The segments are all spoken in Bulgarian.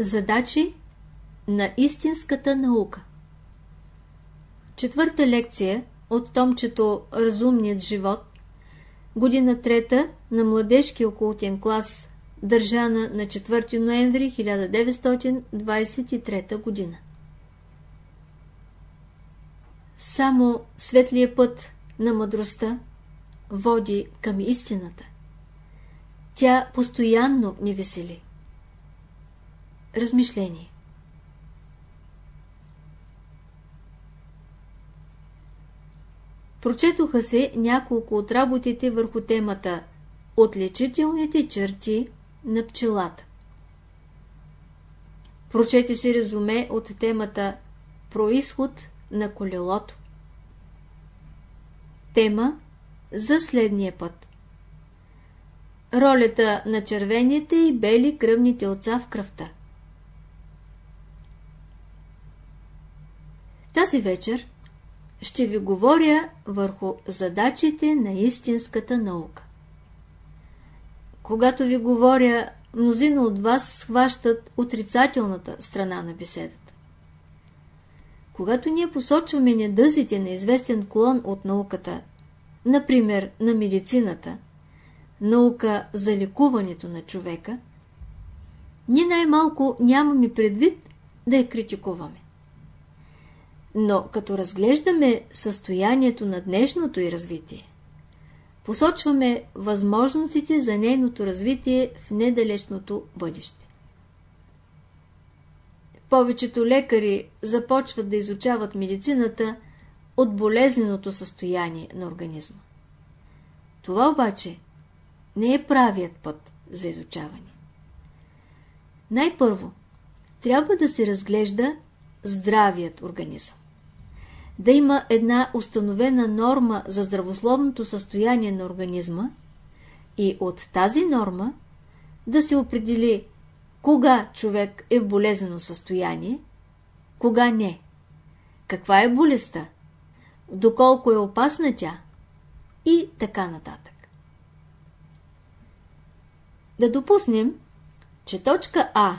Задачи на истинската наука Четвърта лекция от томчето Разумният живот Година трета на младежки окултен клас държана на 4 ноември 1923 година Само светлия път на мъдростта води към истината. Тя постоянно ни весели. Размишление Прочетоха се няколко от работите върху темата Отличителните черти на пчелата. Прочете се резюме от темата Происход на колелото. Тема за следния път. Ролята на червените и бели кръвни телца в кръвта. Тази вечер ще ви говоря върху задачите на истинската наука. Когато ви говоря, мнозина от вас схващат отрицателната страна на беседата. Когато ние посочваме недъзите на известен клон от науката, например на медицината, наука за лекуването на човека, ние най-малко нямаме предвид да я критикуваме. Но като разглеждаме състоянието на днешното и развитие, посочваме възможностите за нейното развитие в недалечното бъдеще. Повечето лекари започват да изучават медицината от болезненото състояние на организма. Това обаче не е правият път за изучаване. Най-първо, трябва да се разглежда здравият организъм. Да има една установена норма за здравословното състояние на организма и от тази норма да се определи кога човек е в болезнено състояние, кога не, каква е болестта, доколко е опасна тя и така нататък. Да допуснем, че точка А,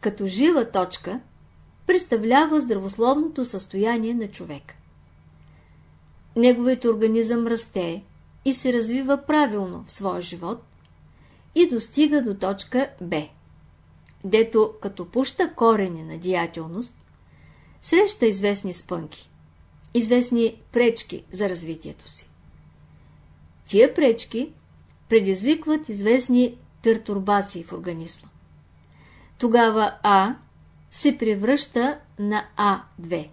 като жива точка, представлява здравословното състояние на човека. Неговият организъм расте и се развива правилно в своя живот и достига до точка Б, дето като пуща корени на деятелност, среща известни спънки, известни пречки за развитието си. Тия пречки предизвикват известни пертурбации в организма. Тогава А се превръща на А2,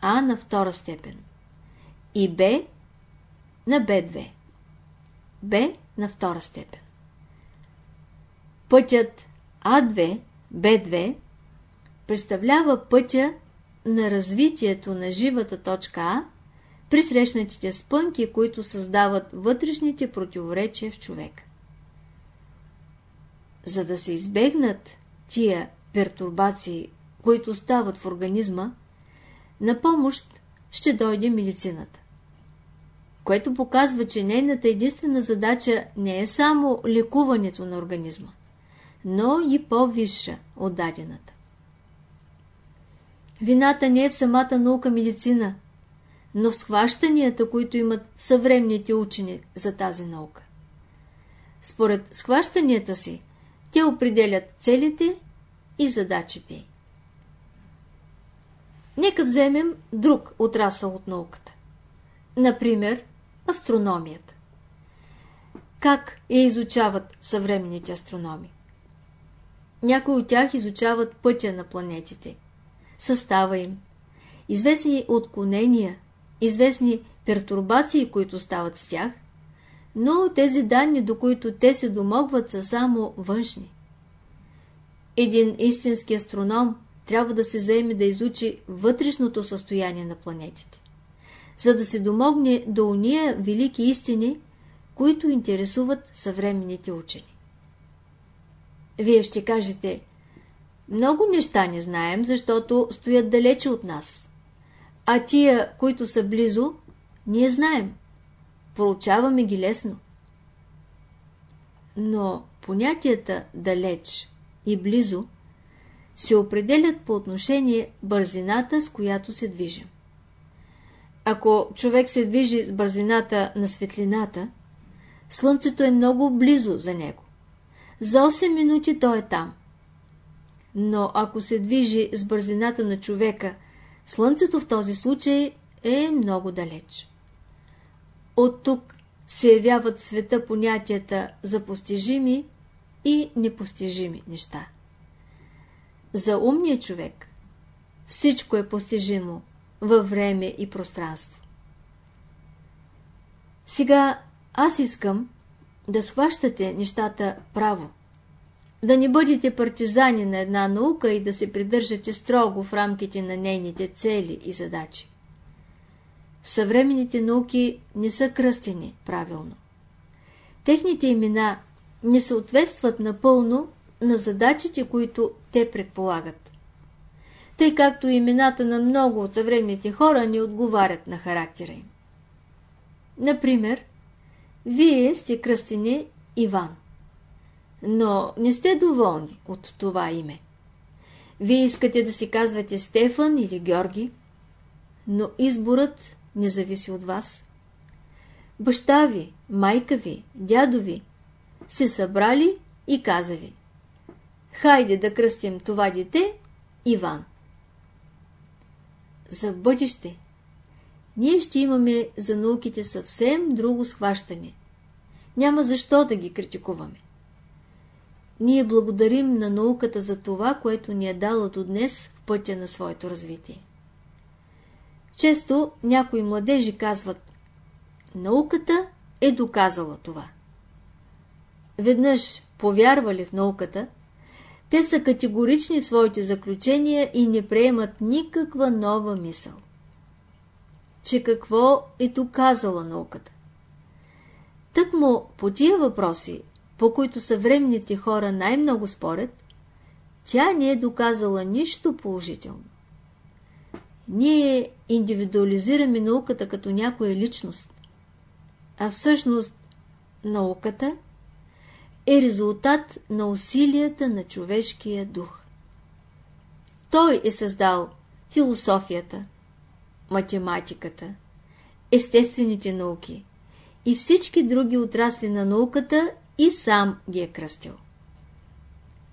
А на втора степен и Б на Б2, Б на втора степен. Пътят А2, Б2 представлява пътя на развитието на живата точка А при срещнатите спънки, които създават вътрешните противоречия в човека. За да се избегнат тия пертурбации, които стават в организма, на помощ ще дойде медицината. Което показва, че нейната единствена задача не е само лекуването на организма, но и по-висша от дадената. Вината не е в самата наука медицина, но в схващанията, които имат съвременните учени за тази наука. Според схващанията си, те определят целите и задачите Нека вземем друг отрасъл от науката. Например, астрономията. Как я изучават съвременните астрономи? Някои от тях изучават пътя на планетите, състава им, известни отклонения, известни пертурбации, които стават с тях, но тези данни, до които те се домогват, са само външни. Един истински астроном трябва да се заеме да изучи вътрешното състояние на планетите, за да се домогне до уния велики истини, които интересуват съвременните учени. Вие ще кажете, много неща не знаем, защото стоят далече от нас. А тия, които са близо, ние знаем. Проучаваме ги лесно. Но понятията далеч и близо се определят по отношение бързината, с която се движим. Ако човек се движи с бързината на светлината, Слънцето е много близо за него. За 8 минути той е там. Но ако се движи с бързината на човека, Слънцето в този случай е много далеч. От тук се явяват света понятията за постижими и непостижими неща. За умния човек всичко е постижимо във време и пространство. Сега аз искам да схващате нещата право. Да не бъдете партизани на една наука и да се придържате строго в рамките на нейните цели и задачи. Съвременните науки не са кръстени правилно. Техните имена не съответстват напълно на задачите, които те предполагат. Тъй както имената на много от съвременните хора не отговарят на характера им. Например, вие сте кръстени Иван, но не сте доволни от това име. Вие искате да си казвате Стефан или Георги, но изборът не зависи от вас. Баща ви, майка ви, дядо ви се събрали и казали Хайде да кръстим това дете Иван. За бъдеще ние ще имаме за науките съвсем друго схващане. Няма защо да ги критикуваме. Ние благодарим на науката за това, което ни е дала до днес в пътя на своето развитие. Често някои младежи казват Науката е доказала това. Веднъж повярвали в науката, те са категорични в своите заключения и не приемат никаква нова мисъл че какво е доказала науката. Тъкмо по тия въпроси, по които съвременните хора най-много спорят, тя не е доказала нищо положително. Ние индивидуализираме науката като някоя личност, а всъщност науката е резултат на усилията на човешкия дух. Той е създал философията, математиката, естествените науки и всички други отрасли на науката и сам ги е кръстил.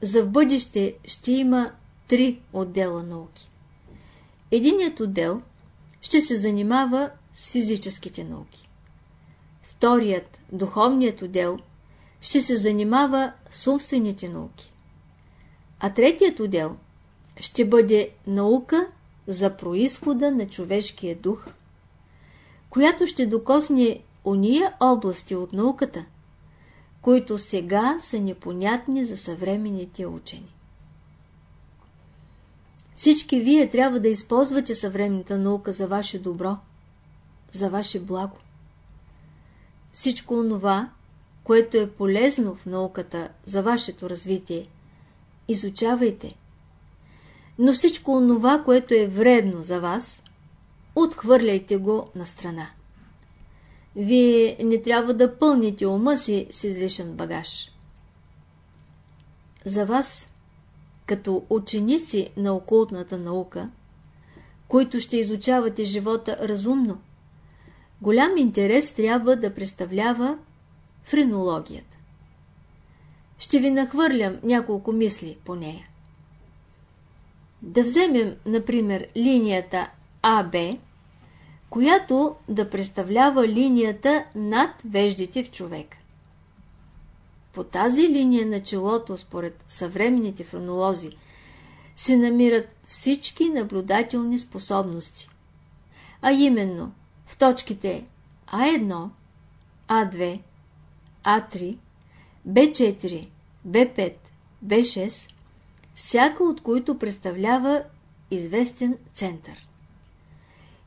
За в бъдеще ще има три отдела науки. Единият отдел ще се занимава с физическите науки. Вторият, духовният отдел, ще се занимава с умствените науки. А третият отдел ще бъде наука за происхода на човешкия дух, която ще докосне уния области от науката, които сега са непонятни за съвременните учени. Всички вие трябва да използвате съвременната наука за ваше добро, за ваше благо. Всичко онова, което е полезно в науката за вашето развитие, изучавайте – но всичко онова, което е вредно за вас, отхвърляйте го на страна. Вие не трябва да пълните ума си с излишен багаж. За вас, като ученици на окултната наука, които ще изучавате живота разумно, голям интерес трябва да представлява френологията. Ще ви нахвърлям няколко мисли по нея. Да вземем, например, линията АБ, която да представлява линията над веждите в човека. По тази линия на челото, според съвременните фронолози, се намират всички наблюдателни способности. А именно в точките А1, А2, А3, Б4, Б5, Б6 всяка от които представлява известен център.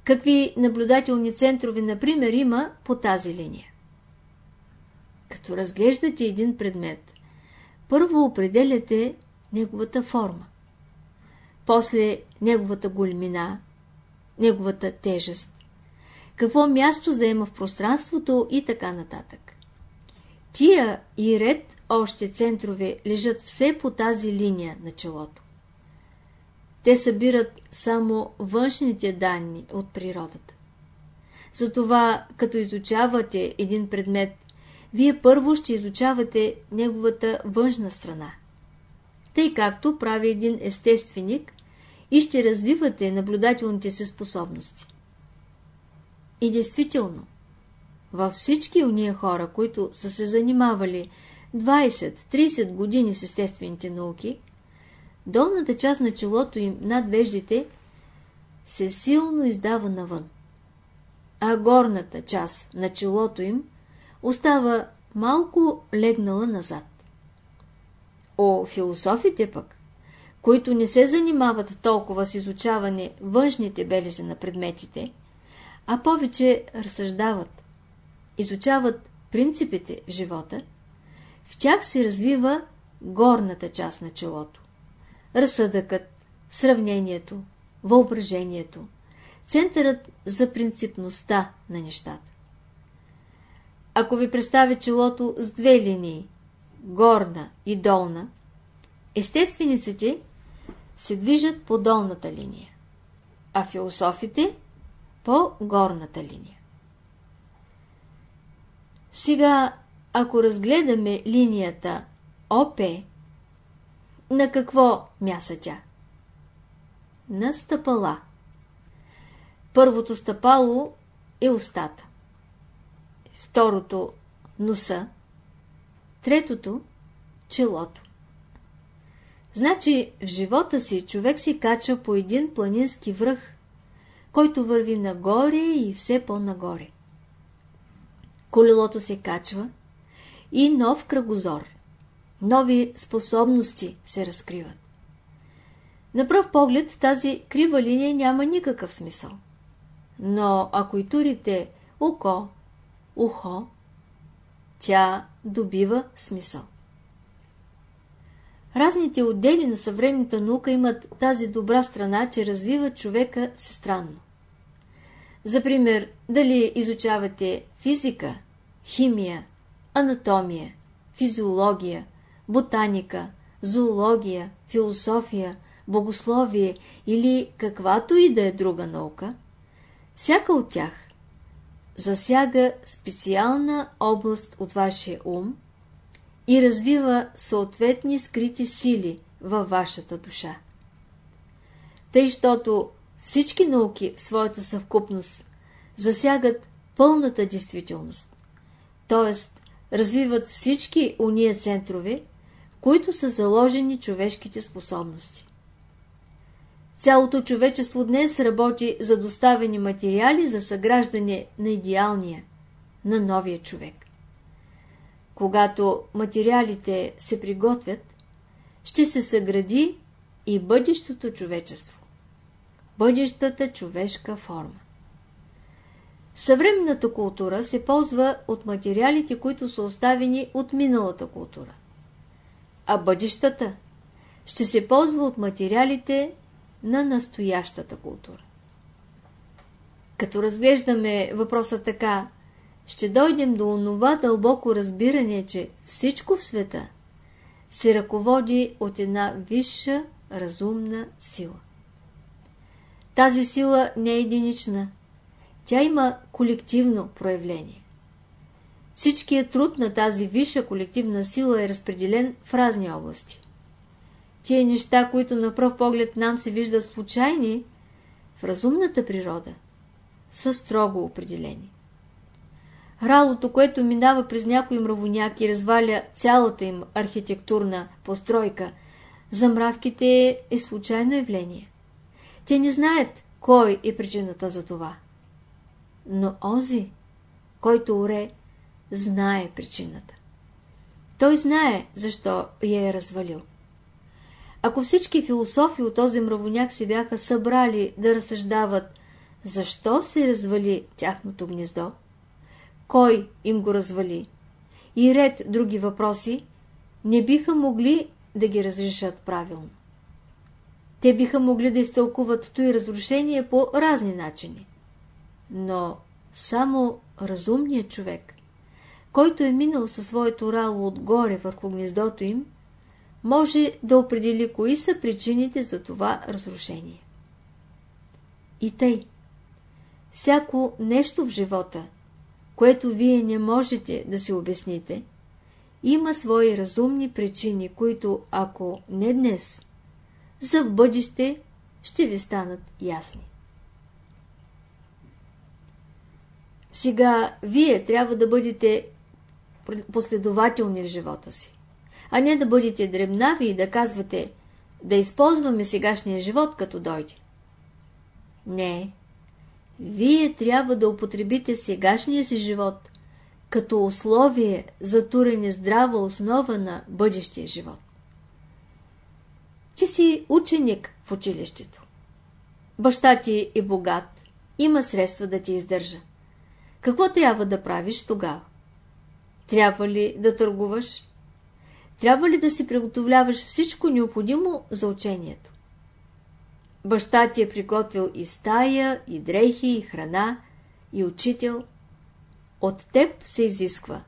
Какви наблюдателни центрове, например, има по тази линия? Като разглеждате един предмет, първо определяте неговата форма, после неговата големина, неговата тежест, какво място заема в пространството и така нататък. Тия и ред още центрове лежат все по тази линия на челото. те събират само външните данни от природата. Затова, като изучавате един предмет, вие първо ще изучавате неговата външна страна. Тъй както прави един естественик и ще развивате наблюдателните си способности. И действително, във всички уния хора, които са се занимавали 20-30 години с естествените науки, долната част на челото им над веждите се силно издава навън, а горната част на челото им остава малко легнала назад. О, философите пък, които не се занимават толкова с изучаване външните белези на предметите, а повече разсъждават, изучават принципите в живота, в тях се развива горната част на челото. Разсъдъкът, сравнението, въображението, центърът за принципността на нещата. Ако ви представя челото с две линии, горна и долна, естествениците се движат по долната линия, а философите по горната линия. Сега, ако разгледаме линията ОП, на какво мяса тя? На стъпала. Първото стъпало е устата. Второто – носа. Третото – челото. Значи в живота си човек си кача по един планински връх, който върви нагоре и все по-нагоре. Колелото се качва и нов кръгозор, нови способности се разкриват. На пръв поглед тази крива линия няма никакъв смисъл. Но ако и турите око, ухо, тя добива смисъл. Разните отдели на съвременната наука имат тази добра страна, че развиват човека всестранно. За пример, дали изучавате физика, химия, анатомия, физиология, ботаника, зоология, философия, богословие или каквато и да е друга наука, всяка от тях засяга специална област от вашия ум и развива съответни скрити сили във вашата душа. Тъй, щото всички науки в своята съвкупност засягат пълната действителност, т.е. развиват всички уния центрове, в които са заложени човешките способности. Цялото човечество днес работи за доставени материали за съграждане на идеалния, на новия човек. Когато материалите се приготвят, ще се съгради и бъдещото човечество. Бъдещата човешка форма. Съвременната култура се ползва от материалите, които са оставени от миналата култура. А бъдещата ще се ползва от материалите на настоящата култура. Като разглеждаме въпроса така, ще дойдем до онова дълбоко разбиране, че всичко в света се ръководи от една висша разумна сила. Тази сила не е единична, тя има колективно проявление. Всичкият труд на тази висша колективна сила е разпределен в разни области. Тие неща, които на пръв поглед нам се виждат случайни, в разумната природа са строго определени. Ралото, което минава през някои мравоняки и разваля цялата им архитектурна постройка, за мравките е случайно явление. Те не знаят кой е причината за това. Но ози, който оре, знае причината. Той знае, защо я е развалил. Ако всички философи от този мравоняк се бяха събрали да разсъждават защо се развали тяхното гнездо, кой им го развали и ред други въпроси, не биха могли да ги разрешат правилно. Те биха могли да изтълкуват той разрушение по разни начини. Но само разумният човек, който е минал със своето рало отгоре върху гнездото им, може да определи кои са причините за това разрушение. И тъй, всяко нещо в живота, което вие не можете да си обясните, има свои разумни причини, които, ако не днес, за в бъдеще ще ви станат ясни. Сега вие трябва да бъдете последователни в живота си, а не да бъдете дребнави и да казвате да използваме сегашния живот като дойде. Не, вие трябва да употребите сегашния си живот като условие за турене здрава основа на бъдещия живот. Ти си ученик в училището. Баща ти е богат, има средства да ти издържа. Какво трябва да правиш тогава? Трябва ли да търгуваш? Трябва ли да си приготовляваш всичко необходимо за учението? Баща ти е приготвил и стая, и дрехи, и храна, и учител. От теб се изисква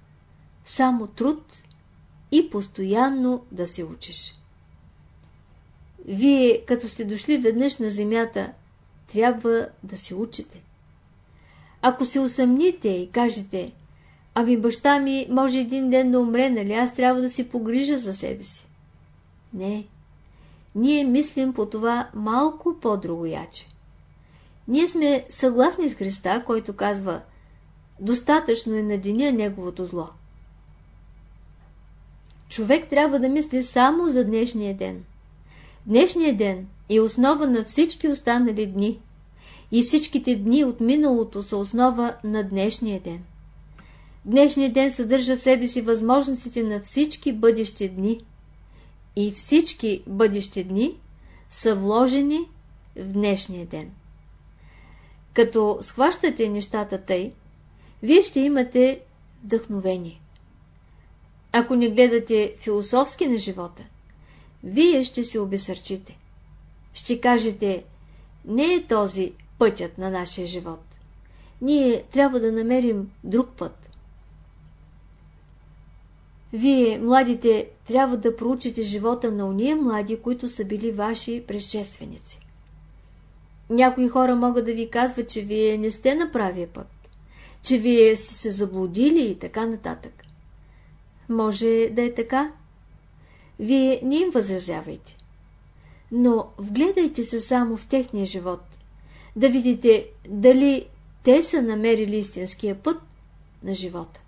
само труд и постоянно да се учиш. Вие, като сте дошли веднъж на земята, трябва да се учите. Ако се усъмните и кажете, ами баща ми може един ден да умре, нали аз трябва да си погрижа за себе си. Не, ние мислим по това малко по-другояче. Ние сме съгласни с Христа, който казва Достатъчно е на деня неговото зло. Човек трябва да мисли само за днешния ден. Днешния ден е основа на всички останали дни и всичките дни от миналото са основа на днешния ден. Днешният ден съдържа в себе си възможностите на всички бъдещи дни и всички бъдещи дни са вложени в днешния ден. Като схващате нещата тъй, вие ще имате вдъхновение. Ако не гледате философски на живота, вие ще се обесърчите. Ще кажете, не е този пътят на нашия живот. Ние трябва да намерим друг път. Вие, младите, трябва да проучите живота на уния млади, които са били ваши предшественици. Някои хора могат да ви казват, че вие не сте на правия път, че вие сте се заблудили и така нататък. Може да е така. Вие не им възразявайте. Но вгледайте се само в техния живот, да видите дали те са намерили истинския път на живота.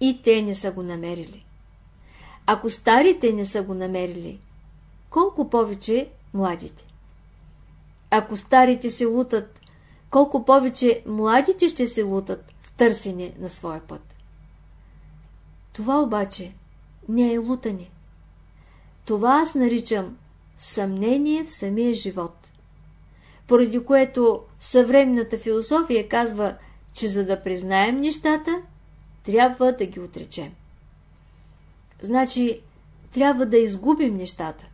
И те не са го намерили. Ако старите не са го намерили, колко повече младите. Ако старите се лутат, колко повече младите ще се лутат в търсене на своя път. Това обаче не е лутане. Това аз наричам съмнение в самия живот. Поради което съвременната философия казва, че за да признаем нещата, трябва да ги отречем. Значи, трябва да изгубим нещата,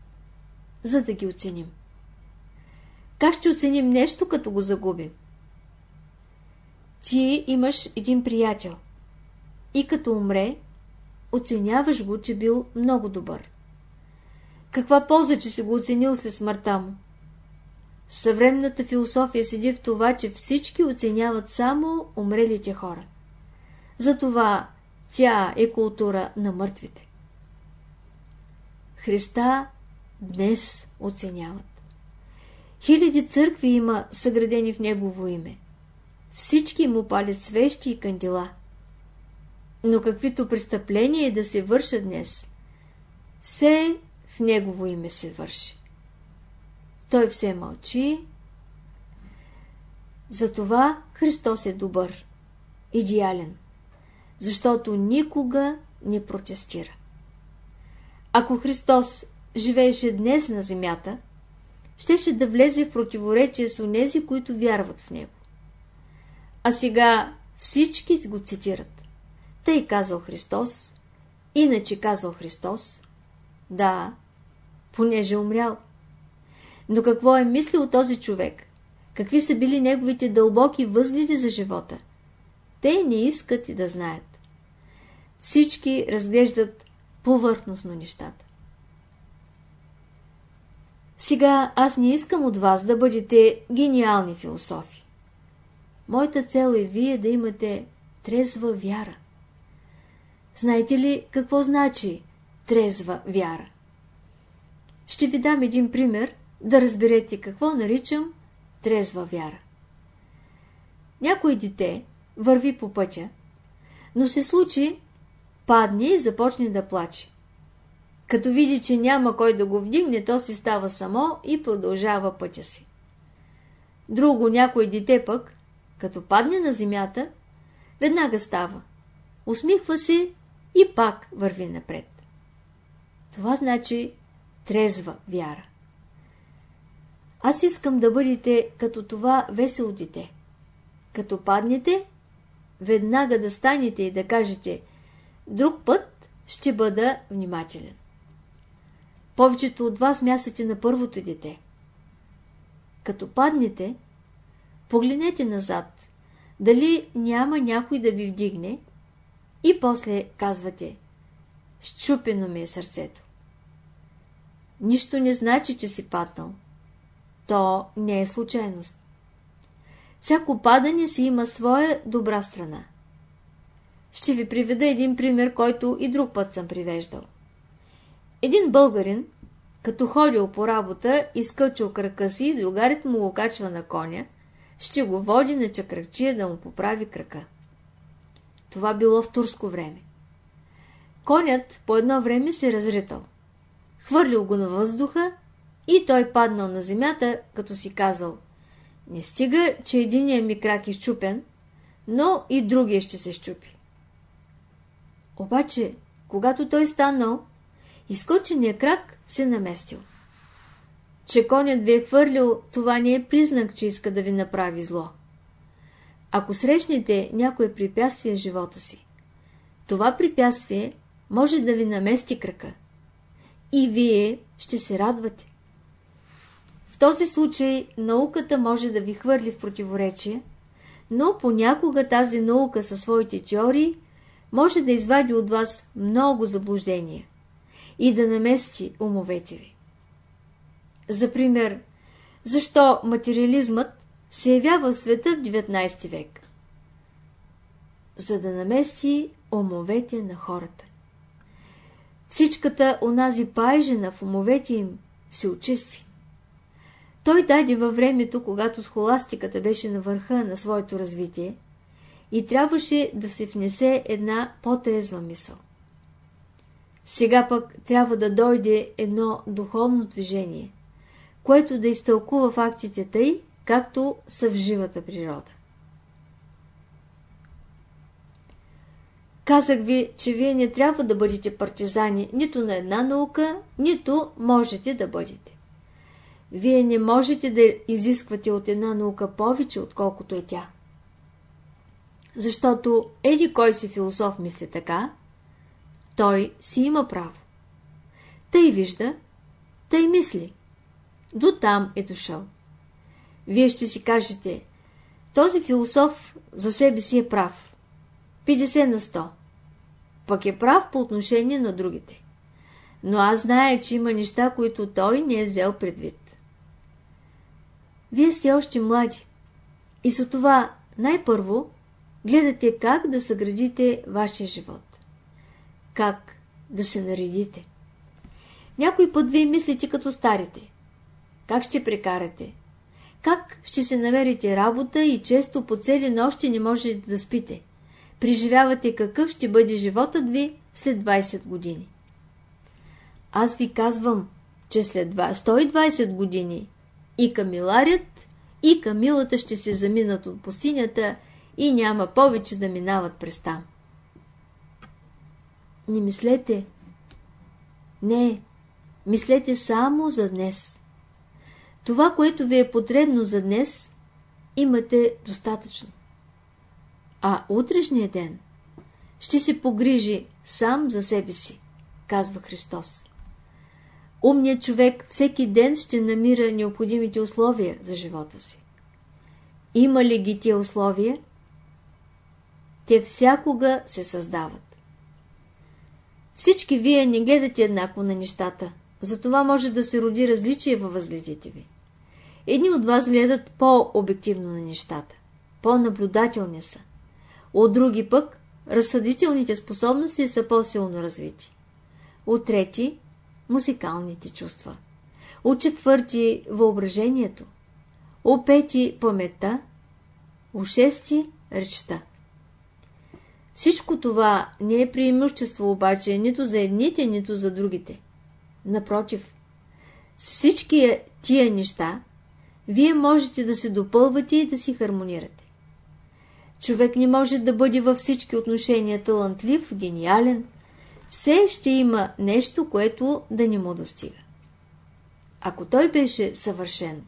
за да ги оценим. Как ще оценим нещо, като го загубим? Ти имаш един приятел и като умре, оценяваш го, че бил много добър. Каква полза, че си го оценил след смъртта му? Съвременната философия седи в това, че всички оценяват само умрелите хора. Затова тя е култура на мъртвите. Христа днес оценяват. Хиляди църкви има съградени в Негово име. Всички му палят свещи и кандила. Но каквито престъпления да се вършат днес, все в Негово име се върши. Той все мълчи. Затова Христос е добър, идеален защото никога не протестира. Ако Христос живееше днес на земята, щеше да влезе в противоречие с онези, които вярват в Него. А сега всички го цитират. Тъй казал Христос, иначе казал Христос. Да, понеже умрял. Но какво е мислил този човек? Какви са били неговите дълбоки възгледи за живота? Те не искат и да знаят. Всички разглеждат повърхностно нещата. Сега аз не искам от вас да бъдете гениални философи. Моята цел е вие да имате трезва вяра. Знаете ли какво значи трезва вяра? Ще ви дам един пример, да разберете какво наричам трезва вяра. Някой дете върви по пътя, но се случи, падне и започне да плаче. Като види, че няма кой да го вдигне, то си става само и продължава пътя си. Друго някой дете пък, като падне на земята, веднага става, усмихва се и пак върви напред. Това значи трезва вяра. Аз искам да бъдете като това весело дете. Като паднете, веднага да станете и да кажете «Друг път ще бъда внимателен». Повечето от вас мясате на първото дете. Като паднете, погледнете назад, дали няма някой да ви вдигне и после казвате «Щупено ми е сърцето». Нищо не значи, че си паднал. То не е случайност. Всяко падане си има своя добра страна. Ще ви приведа един пример, който и друг път съм привеждал. Един българин, като ходил по работа, изкълчил крака си и другарят му го качва на коня, ще го води на чакръкчия да му поправи крака. Това било в турско време. Конят по едно време се разритал. Хвърлил го на въздуха и той паднал на земята, като си казал Не стига, че единият ми крак е щупен, но и другия ще се щупи. Обаче, когато той станал, изкочения крак се наместил. Че конят ви е хвърлил, това не е признак, че иска да ви направи зло. Ако срещнете някое препятствие в живота си, това препятствие може да ви намести крака. И вие ще се радвате. В този случай науката може да ви хвърли в противоречие, но понякога тази наука със своите теории може да извади от вас много заблуждения и да намести умовете ви. За пример, защо материализмът се явява в света в 19 век? За да намести умовете на хората. Всичката онази пайжена в умовете им се очисти. Той даде във времето, когато схоластиката беше на върха на своето развитие и трябваше да се внесе една по-трезва мисъл. Сега пък трябва да дойде едно духовно движение, което да изтълкува фактите тъй, както са в живата природа. Казах ви, че вие не трябва да бъдете партизани нито на една наука, нито можете да бъдете. Вие не можете да изисквате от една наука повече, отколкото е тя. Защото еди кой си философ мисли така, той си има право. Тъй вижда, тъй мисли. До там е дошъл. Вие ще си кажете, този философ за себе си е прав. 50 на 100. Пък е прав по отношение на другите. Но аз зная, че има неща, които той не е взел предвид. Вие сте още млади. И за това най-първо гледате как да съградите вашия живот. Как да се наредите. Някой път вие мислите като старите. Как ще прекарате? Как ще се намерите работа и често по цели нощи не можете да спите? Преживявате какъв ще бъде животът ви след 20 години. Аз ви казвам, че след 120 години и камиларят, и камилата ще се заминат от пустинята и няма повече да минават през там. Не мислете. Не, мислете само за днес. Това, което ви е потребно за днес, имате достатъчно. А утрешния ден ще се погрижи сам за себе си, казва Христос. Умният човек всеки ден ще намира необходимите условия за живота си. Има ли ги тия условия? Те всякога се създават. Всички вие не гледате еднакво на нещата, Затова може да се роди различие във възгледите ви. Едни от вас гледат по-обективно на нещата, по-наблюдателни са. От други пък, разсъдителните способности са по-силно развити. От трети – музикалните чувства. От четвърти – въображението. От пети – паметта. От шести – речта. Всичко това не е преимущество обаче нито за едните, нито за другите. Напротив, с всички тия неща, вие можете да се допълвате и да си хармонирате. Човек не може да бъде във всички отношения талантлив, гениален. Все ще има нещо, което да не му достига. Ако той беше съвършен,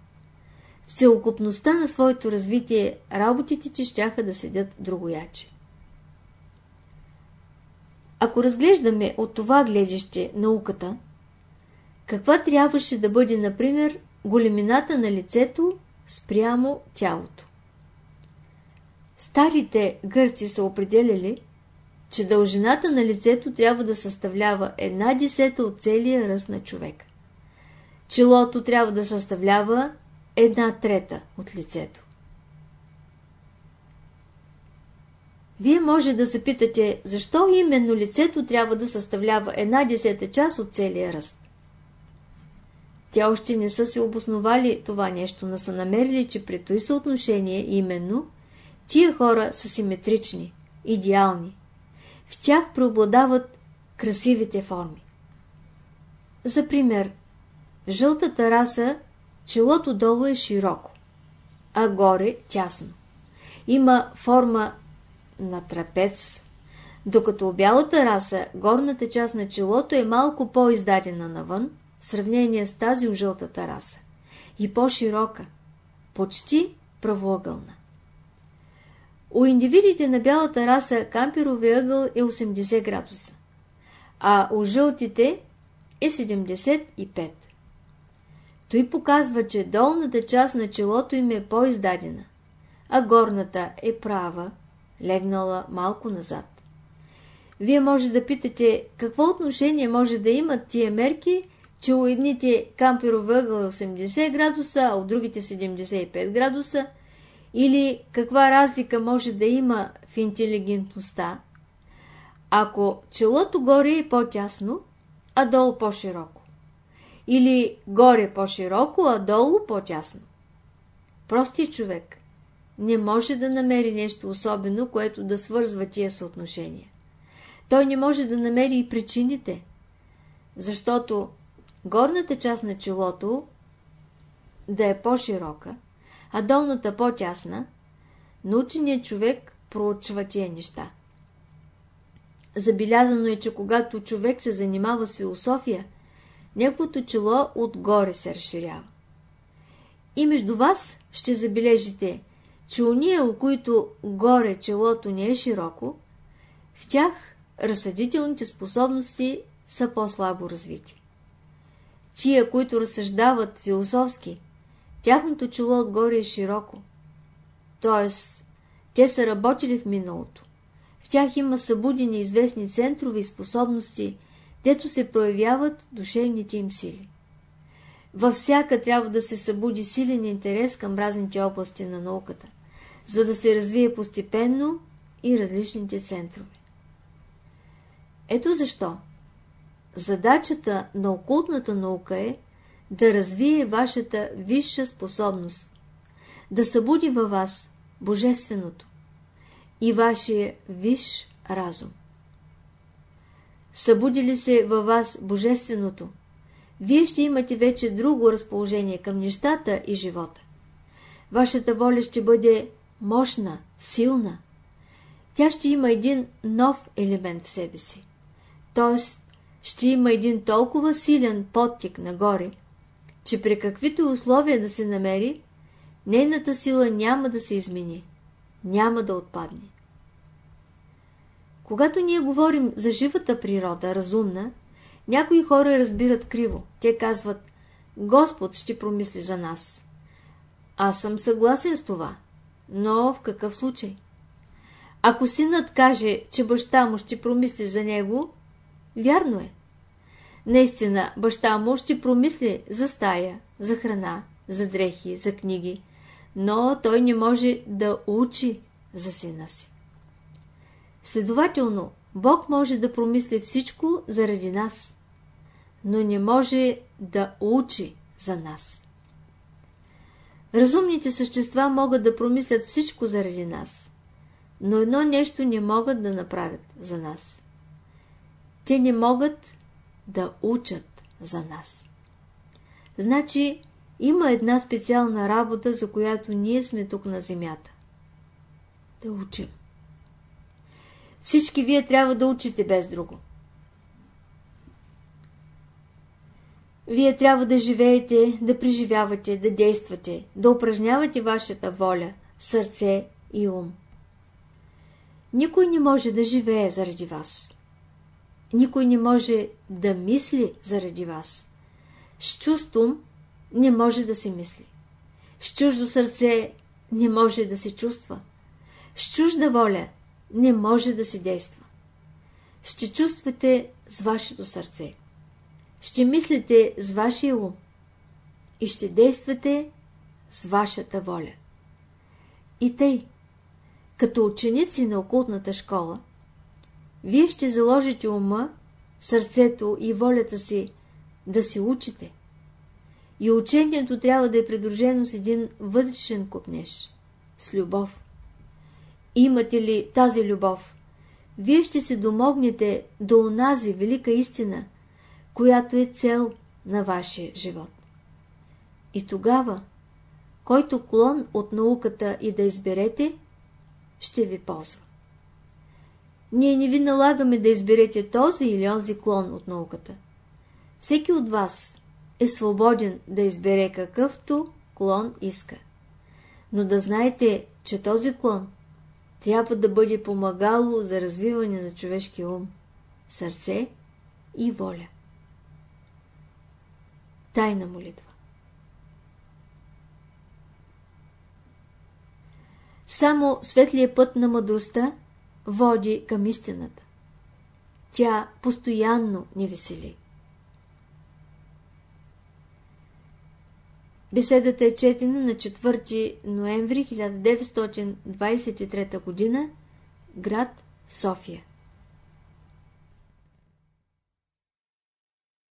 в целокупността на своето развитие работите ти щяха да седят другояче. Ако разглеждаме от това гледище науката, каква трябваше да бъде, например, големината на лицето спрямо тялото? Старите гърци са определили, че дължината на лицето трябва да съставлява една десета от целия ръст на човек. Челото трябва да съставлява една трета от лицето. Вие може да се питате, защо именно лицето трябва да съставлява една десета част от целия ръст. Тя още не са се обосновали това нещо, но са намерили, че при той съотношение именно тия хора са симетрични, идеални. В тях преобладават красивите форми. За пример, жълтата раса челото долу е широко, а горе тясно. Има форма на трапец, докато бялата раса, горната част на челото е малко по-издадена навън, в сравнение с тази у жълтата раса, и по-широка, почти правоъгълна. У индивидите на бялата раса камперовия ъгъл е 80 градуса, а у жълтите е 75. Той показва, че долната част на челото им е по-издадена, а горната е права, легнала малко назад. Вие може да питате, какво отношение може да имат тия мерки, че у едните камперов ъгъл е 80 градуса, а у другите 75 градуса, или каква разлика може да има в интелигентността, ако челото горе е по-тясно, а долу по-широко. Или горе по-широко, а долу по-тясно. Простият човек не може да намери нещо особено, което да свързва тия съотношения. Той не може да намери и причините, защото горната част на челото да е по-широка, а долната по-тясна, наученият човек проучва тия неща. Забелязано е, че когато човек се занимава с философия, неговото чело отгоре се разширява. И между вас ще забележите, че уния, у които горе челото не е широко, в тях разсъдителните способности са по-слабо развити. Тия, които разсъждават философски, тяхното чело отгоре е широко. Тоест, те са работили в миналото. В тях има събудени известни центрове и способности, дето се проявяват душевните им сили. Във всяка трябва да се събуди силен интерес към разните области на науката за да се развие постепенно и различните центрове. Ето защо задачата на окултната наука е да развие вашата висша способност, да събуди във вас Божественото и вашия виш разум. Събуди ли се във вас Божественото, вие ще имате вече друго разположение към нещата и живота. Вашата воля ще бъде мощна, силна, тя ще има един нов елемент в себе си. Тоест, ще има един толкова силен подтик нагоре, че при каквито условия да се намери, нейната сила няма да се измени, няма да отпадне. Когато ние говорим за живата природа, разумна, някои хора разбират криво. Те казват, Господ ще промисли за нас. Аз съм съгласен с това. Но в какъв случай? Ако синът каже, че баща му ще промисли за него, вярно е. Наистина, баща му ще промисли за стая, за храна, за дрехи, за книги, но той не може да учи за сина си. Следователно, Бог може да промисли всичко заради нас, но не може да учи за нас. Разумните същества могат да промислят всичко заради нас, но едно нещо не могат да направят за нас. Те не могат да учат за нас. Значи, има една специална работа, за която ние сме тук на земята. Да учим. Всички вие трябва да учите без друго. Вие трябва да живеете, да преживявате, да действате, да упражнявате вашата воля, сърце и ум. Никой не може да живее заради вас. Никой не може да мисли заради вас. С чувством не може да се мисли. С чуждо сърце не може да се чувства. С чужда воля не може да се действа. Ще чувствате с вашето сърце. Ще мислите с вашия ум. И ще действате с вашата воля. И тъй, като ученици на окултната школа, вие ще заложите ума, сърцето и волята си да се учите. И учението трябва да е придружено с един вътрешен купнеж, с любов. Имате ли тази любов? Вие ще се домогнете до онази велика истина, която е цел на вашия живот. И тогава, който клон от науката и да изберете, ще ви ползва. Ние не ви налагаме да изберете този или онзи клон от науката. Всеки от вас е свободен да избере какъвто клон иска. Но да знаете, че този клон трябва да бъде помагало за развиване на човешкия ум, сърце и воля. Тайна молитва Само светлия път на мъдростта води към истината. Тя постоянно ни весели. Беседата е четена на 4 ноември 1923 г. град София.